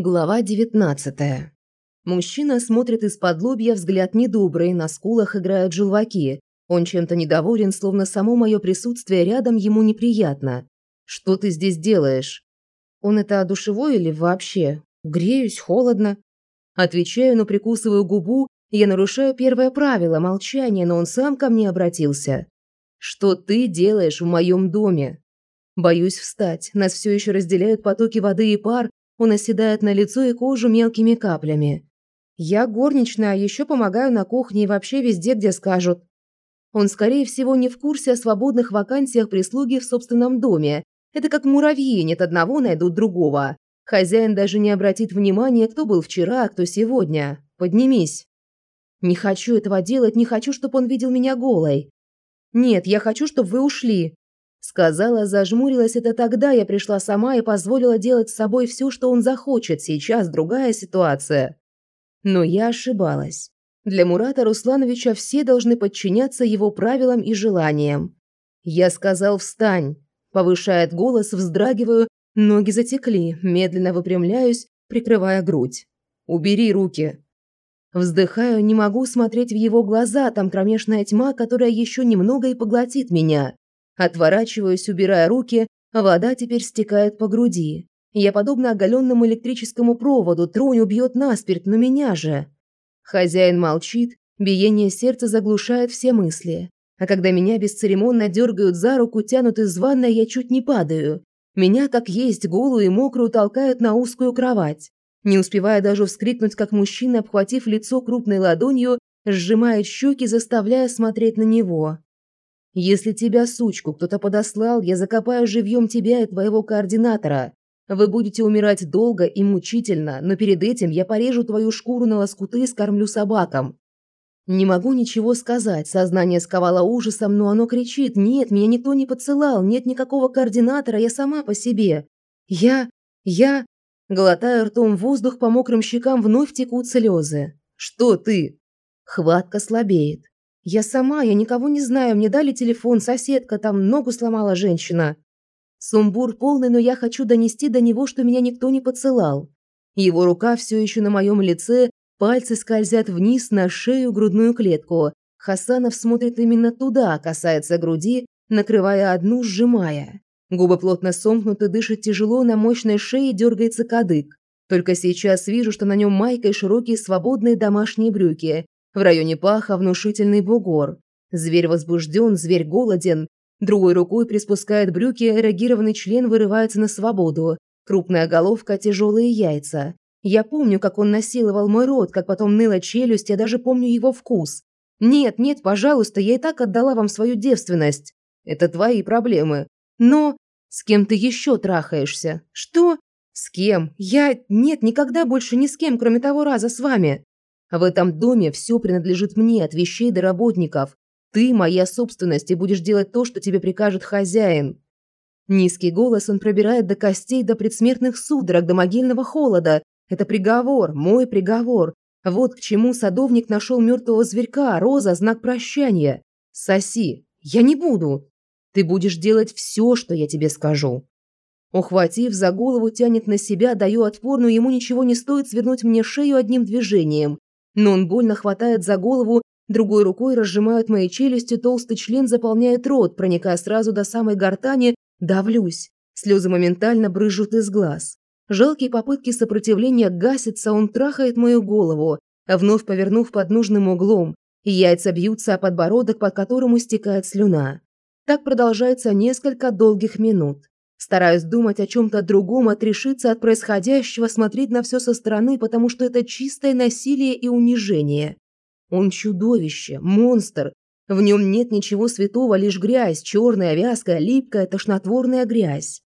Глава 19. Мужчина смотрит из-под лобья, взгляд недобрый, на скулах играют желваки. Он чем-то недоволен, словно само мое присутствие рядом ему неприятно. «Что ты здесь делаешь?» «Он это душевой или вообще? Греюсь, холодно». Отвечаю, но прикусываю губу. Я нарушаю первое правило – молчание, но он сам ко мне обратился. «Что ты делаешь в моем доме?» Боюсь встать. Нас все еще разделяют потоки воды и пар, он оседает на лицо и кожу мелкими каплями. Я горничная, а еще помогаю на кухне и вообще везде, где скажут. Он, скорее всего, не в курсе о свободных вакансиях прислуги в собственном доме. Это как муравьи, нет одного, найдут другого. Хозяин даже не обратит внимания, кто был вчера, а кто сегодня. Поднимись. Не хочу этого делать, не хочу, чтобы он видел меня голой. Нет, я хочу, чтобы вы ушли. Сказала, зажмурилась это тогда, я пришла сама и позволила делать с собой все, что он захочет. Сейчас другая ситуация. Но я ошибалась. Для Мурата Руслановича все должны подчиняться его правилам и желаниям. Я сказал «встань». Повышает голос, вздрагиваю, ноги затекли, медленно выпрямляюсь, прикрывая грудь. «Убери руки». Вздыхаю, не могу смотреть в его глаза, там кромешная тьма, которая еще немного и поглотит меня. Отворачиваюсь, убирая руки, вода теперь стекает по груди. Я, подобно оголенному электрическому проводу, тронь убьет наспирт, но меня же. Хозяин молчит, биение сердца заглушает все мысли. А когда меня бесцеремонно дергают за руку, тянут из ванной, я чуть не падаю. Меня, как есть, голую и мокрую, толкают на узкую кровать. Не успевая даже вскрикнуть, как мужчина, обхватив лицо крупной ладонью, сжимает щеки, заставляя смотреть на него. Если тебя, сучку, кто-то подослал, я закопаю живьем тебя и твоего координатора. Вы будете умирать долго и мучительно, но перед этим я порежу твою шкуру на лоскуты и скормлю собакам. Не могу ничего сказать, сознание сковало ужасом, но оно кричит: "Нет, меня никто не подсылал, нет никакого координатора, я сама по себе". Я я глотаю ртом воздух, по мокрым щекам вновь текут слезы. Что ты? Хватка слабеет. Я сама, я никого не знаю, мне дали телефон, соседка там ногу сломала женщина. Сумбур полный, но я хочу донести до него, что меня никто не подсылал. Его рука все еще на моем лице, пальцы скользят вниз на шею, грудную клетку. Хасанов смотрит именно туда, касается груди, накрывая одну, сжимая. Губы плотно сомкнуты, дышит тяжело, на мощной шее дергается кадык. Только сейчас вижу, что на нем майка и широкие свободные домашние брюки. В районе паха внушительный бугор. Зверь возбужден, зверь голоден. Другой рукой приспускает брюки, эрегированный член вырывается на свободу. Крупная головка, тяжелые яйца. Я помню, как он насиловал мой рот, как потом ныла челюсть, я даже помню его вкус. Нет, нет, пожалуйста, я и так отдала вам свою девственность. Это твои проблемы. Но с кем ты еще трахаешься? Что? С кем? Я... Нет, никогда больше ни с кем, кроме того раза с вами. В этом доме все принадлежит мне, от вещей до работников. Ты моя собственность и будешь делать то, что тебе прикажет хозяин. Низкий голос он пробирает до костей, до предсмертных судорог, до могильного холода. Это приговор, мой приговор. Вот к чему садовник нашел мертвого зверька, роза – знак прощания. Соси. Я не буду. Ты будешь делать все, что я тебе скажу. Ухватив за голову, тянет на себя, даю отпор, но ему ничего не стоит свернуть мне шею одним движением. Но он больно хватает за голову, другой рукой разжимает мои челюсти, толстый член заполняет рот, проникая сразу до самой гортани, давлюсь. Слезы моментально брызжут из глаз. Жалкие попытки сопротивления гасятся, он трахает мою голову, вновь повернув под нужным углом. Яйца бьются о подбородок, под которым истекает слюна. Так продолжается несколько долгих минут. Стараюсь думать о чем-то другом, отрешиться от происходящего, смотреть на все со стороны, потому что это чистое насилие и унижение. Он чудовище, монстр. В нем нет ничего святого, лишь грязь, черная, вязкая, липкая, тошнотворная грязь.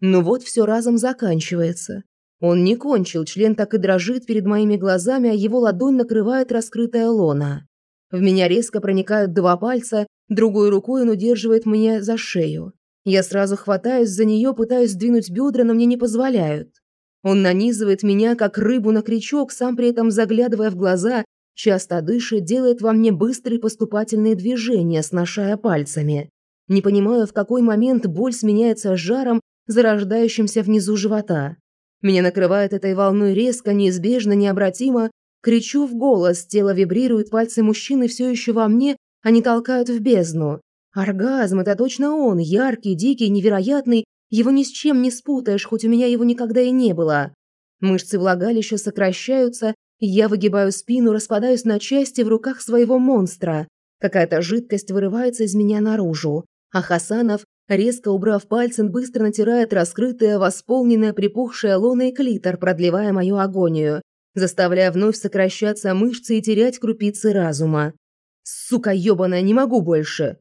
Но вот все разом заканчивается. Он не кончил, член так и дрожит перед моими глазами, а его ладонь накрывает раскрытая лона. В меня резко проникают два пальца, другой рукой он удерживает меня за шею. Я сразу хватаюсь за нее, пытаюсь сдвинуть бедра, но мне не позволяют. Он нанизывает меня, как рыбу на крючок, сам при этом заглядывая в глаза, часто дышит, делает во мне быстрые поступательные движения, сношая пальцами. Не понимаю, в какой момент боль сменяется жаром, зарождающимся внизу живота. Меня накрывает этой волной резко, неизбежно, необратимо. Кричу в голос, тело вибрирует, пальцы мужчины все еще во мне, они толкают в бездну. Оргазм – это точно он, яркий, дикий, невероятный. Его ни с чем не спутаешь, хоть у меня его никогда и не было. Мышцы влагалища сокращаются, я выгибаю спину, распадаюсь на части в руках своего монстра. Какая-то жидкость вырывается из меня наружу. А Хасанов, резко убрав пальцы, быстро натирает раскрытое, восполненное, припухшее лоно и клитор, продлевая мою агонию, заставляя вновь сокращаться мышцы и терять крупицы разума. Сука ёбаная, не могу больше.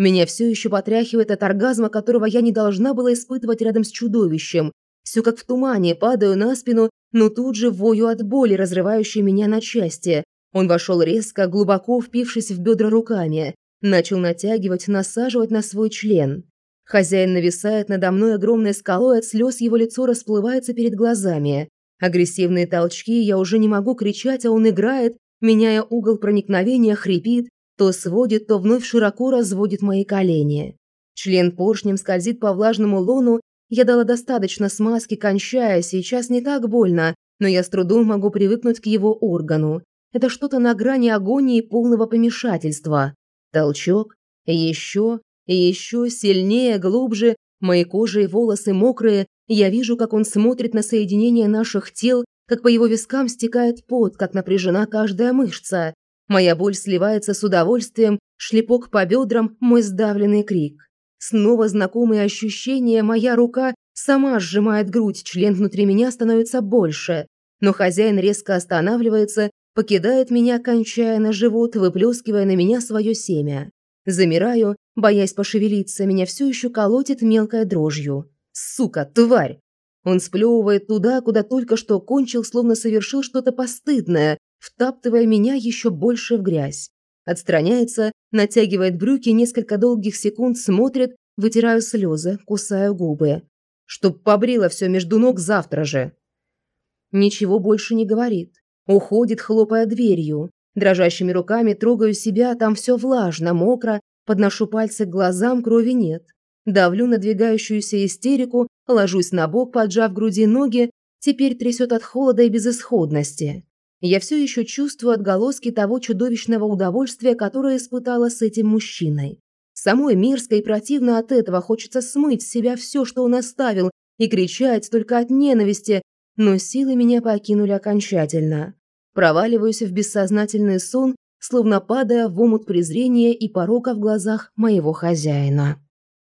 Меня все еще потряхивает от оргазма, которого я не должна была испытывать рядом с чудовищем. Все как в тумане, падаю на спину, но тут же вою от боли, разрывающей меня на части. Он вошел резко, глубоко впившись в бедра руками. Начал натягивать, насаживать на свой член. Хозяин нависает надо мной огромной скалой, от слез его лицо расплывается перед глазами. Агрессивные толчки, я уже не могу кричать, а он играет, меняя угол проникновения, хрипит, то сводит, то вновь широко разводит мои колени. Член поршнем скользит по влажному лону, я дала достаточно смазки, кончая, сейчас не так больно, но я с трудом могу привыкнуть к его органу. Это что-то на грани агонии и полного помешательства. Толчок, еще, еще сильнее, глубже, мои кожи и волосы мокрые, я вижу, как он смотрит на соединение наших тел, как по его вискам стекает пот, как напряжена каждая мышца. Моя боль сливается с удовольствием, шлепок по бедрам, мой сдавленный крик. Снова знакомые ощущения, моя рука сама сжимает грудь, член внутри меня становится больше. Но хозяин резко останавливается, покидает меня, кончая на живот, выплескивая на меня свое семя. Замираю, боясь пошевелиться, меня все еще колотит мелкой дрожью. Сука, тварь! Он сплевывает туда, куда только что кончил, словно совершил что-то постыдное, втаптывая меня еще больше в грязь. Отстраняется, натягивает брюки, несколько долгих секунд смотрит, вытираю слезы, кусаю губы. Чтоб побрила все между ног завтра же. Ничего больше не говорит. Уходит, хлопая дверью. Дрожащими руками трогаю себя, там все влажно, мокро, подношу пальцы к глазам, крови нет. Давлю надвигающуюся истерику, ложусь на бок, поджав груди ноги, теперь трясет от холода и безысходности. Я все еще чувствую отголоски того чудовищного удовольствия, которое испытала с этим мужчиной. Самой мерзко и противно от этого хочется смыть с себя все, что он оставил, и кричать только от ненависти, но силы меня покинули окончательно. Проваливаюсь в бессознательный сон, словно падая в омут презрения и порока в глазах моего хозяина.